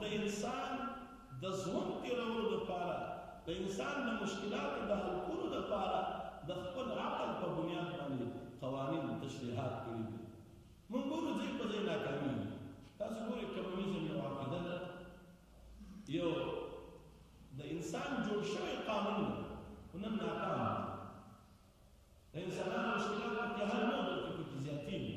د انسان د ژوند تېرولو لپاره، د انسان د مشکلاتو د حل کولو لپاره د خپل عقل په بنیاد باندې قوانین تشریحات کړي دي. موږ ګورو ځای په ځای ناکامېږي. تاسو ګورئ کمونیزم یو عقیده ده، یو د انسان جوړ شوی قانون ده، خو نن ناکام دی. د انسانانو مشکلات پکې حل نه بلکې پکې زیاتېږي.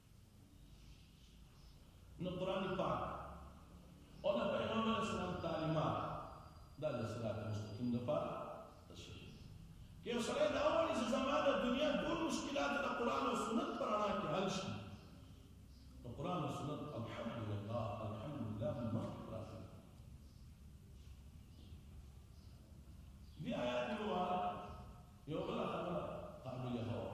نو قرآن پاک او د پیغمبر اسلام تعلیمات دا د صراط مستقیم لپاره تشریح کې سره دا وایي چې زموږ د دنیا ټول مشکلات د قرآن او سنت پر اړه کې حل شي نو قرآن او سنت الحمدلله الحمدلله من مخکې راځي دي آیات مبارک یو بل خبره قابل هوا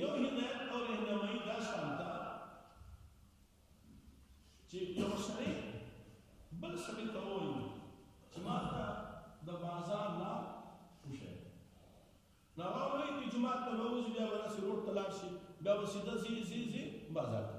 یو هدایت او رهنمایي دا شان ده چې یو سړی بل سړی ته وایي چې ما ته د بازار لا وشه نو هغه وایي چې جومات ته به وځي بیا به داسې روډ ته لاړ شي بیا به سیده ځي ځي ځي بازار ته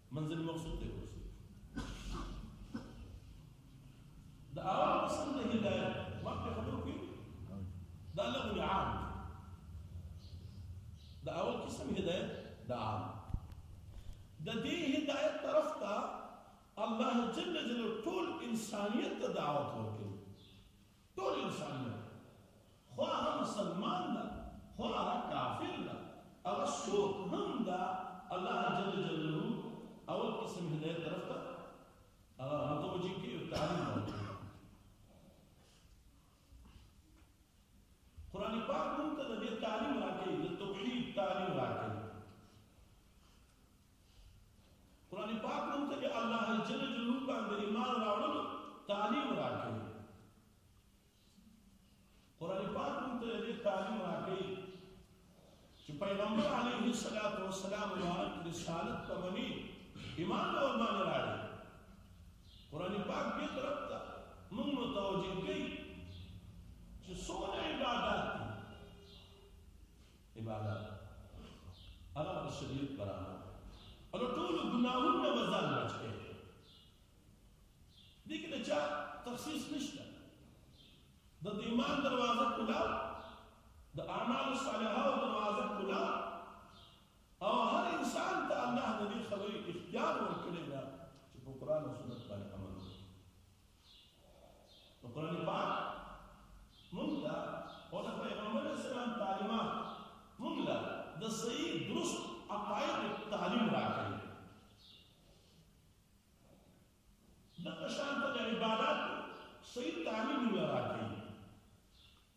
منزل مقصود ته ورسېږي د عام قسم د هدایت مخکې خبرو کې دا لغو عام د اول قسم هدایت د عام د دې هدایت طرف ته الله جل جلاله ټول انسانیت ته دعوت ورکوي ټول انسان دی خواه مسلمان ده خواه کافر ده هغه څوک هم ده الله جل جلاله اول قسم هدایت طرف ته هغه متوجه کوي او تعلیم ورکوي قران پاک موږ ته د تعلیم راکړي د توحید تعلیم راکړي قرآن پاک موږ ته د الله جل جلاله باندې ایمان راوړل تعلیم راکوي قرآن پاک موږ ته دې تعلیم راکوي چې پیغمبر علیه الصلاۃ والسلام مبارک رسالت ته منی ایمان له باندې راړي قرآن پاک دې طرف ته موږ متوجه کوي چې څومره عبادت عبادت هغه د شریعت برابر او ټول ګناهونه به ځان بچ کړي دې کې چا تخصیص نشته د ایمان دروازه کلا د اعمال صالحه او دروازه کلا او هر انسان ته الله د دې خبرې اختیار ورکړي دا چې په قران او سنت باندې عمل وکړي نو قرآن پاک مونږ ته او د پیغمبر اسلام تعلیمات مونږ له د صحیح درست عقاید تعلیم راکړي د قشان په عبادت صحیح تعلیم راکړي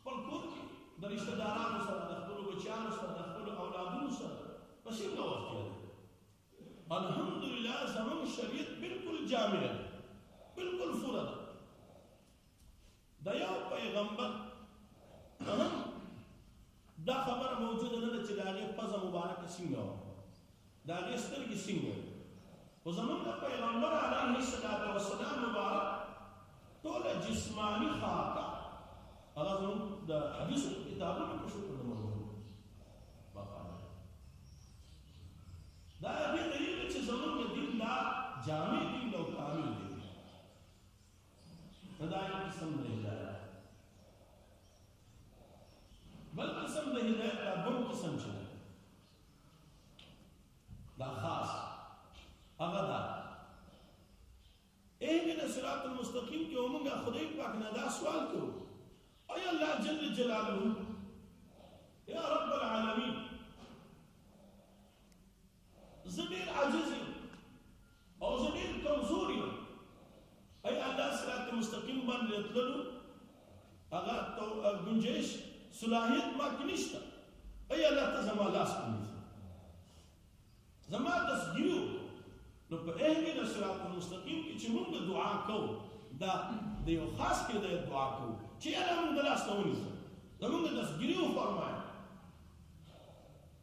خپل کور کې د رشته دارانو سره د خپل بچیانو سره د خپل اولادونو سره په څنګه وخت تیرې الحمدلله زموږ شریعت بالکل جامع دی بالکل پوره ده د یو پیغمبر دا خبره موجوده نه ده چې د هغې پزه مبارکه څنګه وه د هغې سترګې څنګه وې؟ خو زموږ د پیغمبر علیه الصلاة والسلام مبارک ټوله جسماني خاکه هغه زموږ د حدیثو په کتابونو کې شو په موضوع باقاعده دا هغې دلیل دی چې زموږ دین دا جامع دین او کامل دی نو دا یو قسم د هدایت بل قسم د هدایت دا بل قسم چې دا خاص هغه دا اے من صراط المستقیم کې موږ خدای پاک نه دا سوال کوو اے الله جل جلاله یا رب العالمین زبیر عاجز او زه ډېر کمزور یم اي الله صراط مستقیم باندې تللو هغه تو گنجائش صلاحیت ما کې نشته اي الله ته زما لاس ونیسه زما تصدیو نو په اهدنا صراط المستقیم کې چې موږ دعا کوو دا د یو خاص کې د دعا کوو چې الله موږ لاس ته ونیسه زموږ تصدیو فرمایي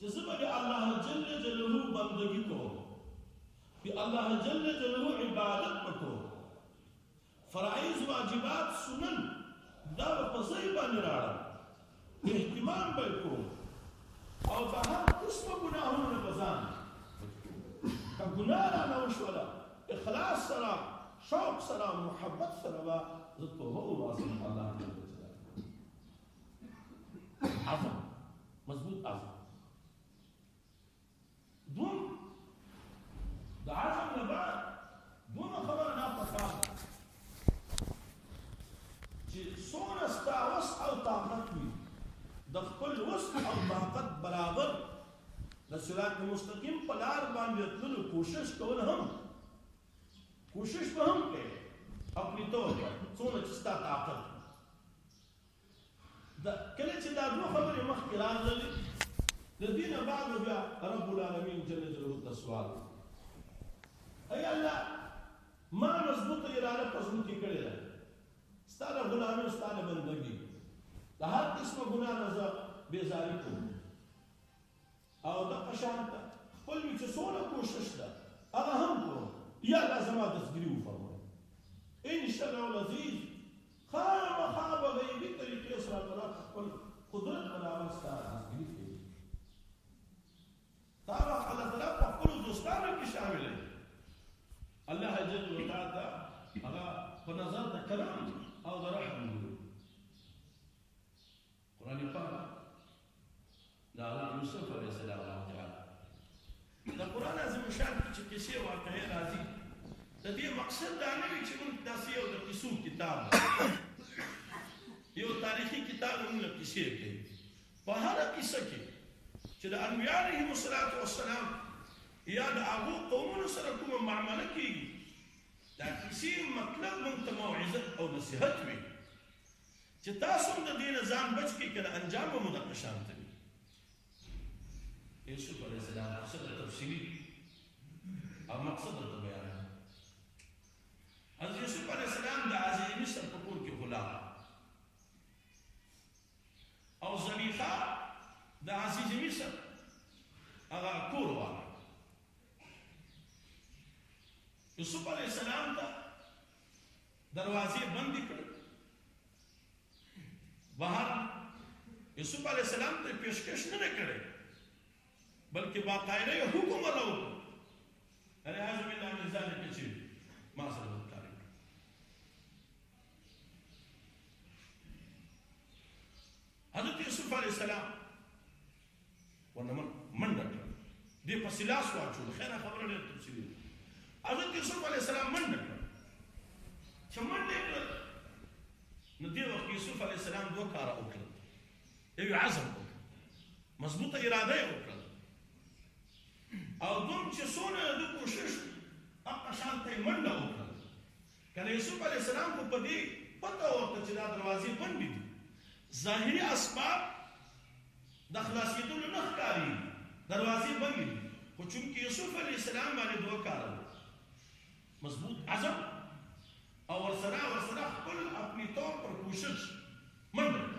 چې زه به د الله جل جلاله بندګي کوم د الله جل جلاله عبادت وکړم فرایض واجبات سنن دا په ځای باندې راړم اهتمام به کوم او د هر قسم ګناهونو نه بزان که ګناه را نه وشوله اخلاص سره شوق سره محبت سره به زه توبه وباسم الله جل جلاله عزم مضبوط عزم دوم د عزم نه بعد دومره خبره دا پکار ده چې څومره ستا وس او طاقت وي د خپل وس او طاقت برابر د صراط مستقیم په لار باندې تللو کوشش کول هم کوشش به هم کوي خپل توګه څومره چې ستا طاقت دا کله چې دا دوه خبرې مخکې راغللې د دې نه بعد بیا رب العالمین جل جلاله ته سوال ای الله ما مضبوط اراده په ژوند کې کړې ده ستا د غلامي ستا د بندګي د هر قسمه ګناه نه زه بېزاري کوم او دغه شان ته خپل چې څونه کوشش ده هغه هم کوم یا الله زما دستګیري وفرمایي ان شاء الله العزیز خامخا به غیبي طریقې سره الله خپل قدرت په نامه ستا دستګیري کوي دا الله تعالی په خپل دوستانو کې شامل دی الله جل وعلا هغه په نظر د کرم او د رحم قرآن پاک د حضرت یوسف علیه السلام واقعه ده. د قرآن عظیم الشان کې چې قصې او واقعې راځي، د دې مقصد دا نه وي چې موږ داسې یو د قصو کتاب ولرو. یو تاریخي کتاب موږ له قصې کوي. په هره قصه کې چې د انبیا علیهم الصلوة والسلام یا د هغو قومونو سره کومه معامله کېږي، د قصې مطلب موږ ته موعظه او نصیحت وي. چې تاسو هم د دې نه ځان بچ کړئ، کنه انجام به مو دغه شان ته وي. یوسف علیه السلام قصه د تفصیلي او مقصد درته بیانوم. حضرت یوسف علیه السلام د عزیز مصر په کور کې غلام او زلیخا د عزیز مصر هغه کور وانه یوسف علیه السلام ته دروازې بندې کړې. بهر یوسف علیه السلام ته پیشکش نه ده کړې، بلکې باقاعده یې حکم ورته وکړ، العیاذ بالله من ذلک، چې ما سره غداري وکړه. حضرت یوسف علیه السلام ورنه منډه کړه دې پسې لاس واچول خیره خبره ډېره تفصیلي ده حضرت یوسف علیه السلام منډه کړه چې منډه کړه نو دې وخت یوسف علیه السلام دوه کاره وکړل یو عزم وکړ مضبوطه اراده یې وکړه او دوم چې څونه د کوشش هغه شان ته منډه وکړه که د یوسف علیه السلام خو په دې پته وه ورته چې دا دروازې بندې دي، ظاهري اسباب د خلاصېدلو نه ښکارېږي، دروازې بندې دي، خو چونکې یوسف علیه السلام باندې دوه کاله وو مضبوط عزم او ورسره ورسره خپل اپني طور پر کوشش منډه کړه.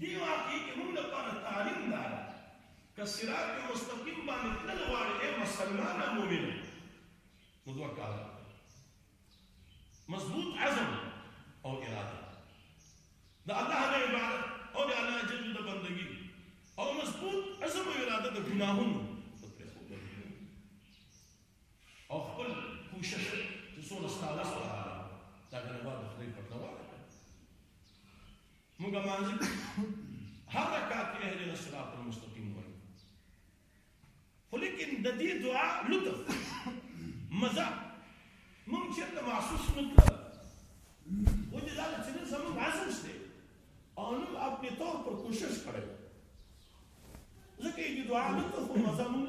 دې واقعې کې موږ لپاره تعلیم دا دی که صراط مستقیم باندې تلل غواړې اے مسلمانه مؤمنه نو دوه کاله مضبوط عزم او اراده د الله د عبادت او د الله جل د بندگی او مضبوط عزم او اراده د ګناهونو او خپل کوشش چې څونه ستاله سره دا غنوا د خپل پټوا موږ مانځي هر رکعت کې اهل الصراط المستقيم وایو خو لیکن د دې دعا لطف مزه موږ چېرته محسوس نه کړه وجه دا چې نن زموږ عزم شته او نن خپل طور پر کوشش کړی ځکه یې دعا نه کوو خو مزه مونږ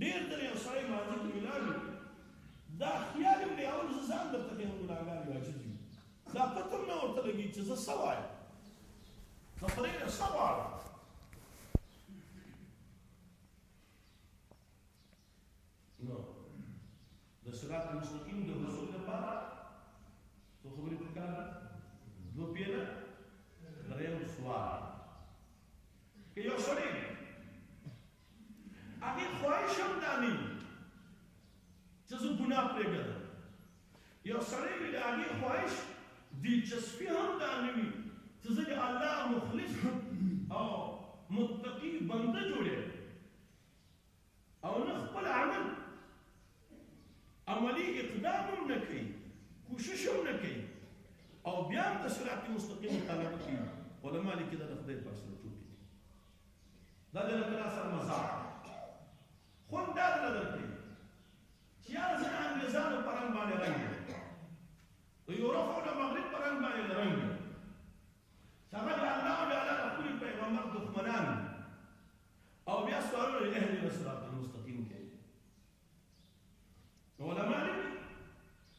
ډېر درې یو سړی ماضي کې ولاړ دا خیال مې اول ځان درته کوم ګناهګار واجب دي دا پته مې ورته لګي چې زه څه وایم خبرې نه څه غواړم نو د صراط مستقیم د حصول لپاره څو خبرې پکار دو پیله دریم سوال که یو سړی هغه خواهش هم دامي چې زه ګناه پرېږدم یو سړی وي د هغې خواهش دلچسپي هم دا نه وي چې زه د الله مخلص او متقي بنده جوړېږم او نه خپل عمل عملي اقدام هم نه کوي کوشش هم نه کوي او بیا هم د صراط مستقیم مطالبه کوي علما لیکي دا د خدای پاک سره ټوکې دي دا د الله سره مزاح خوند دا درکوي چې یاره زه د انګریزانو په رنګ باندې رنګ یم د یورپ او د مغرب په رنګ باندې د رنګ یم چې هغه د الله او د الله د خپل پیغمبر دښمنان او بیا سوالونه د اهل صراط المستقیم کوي نو علما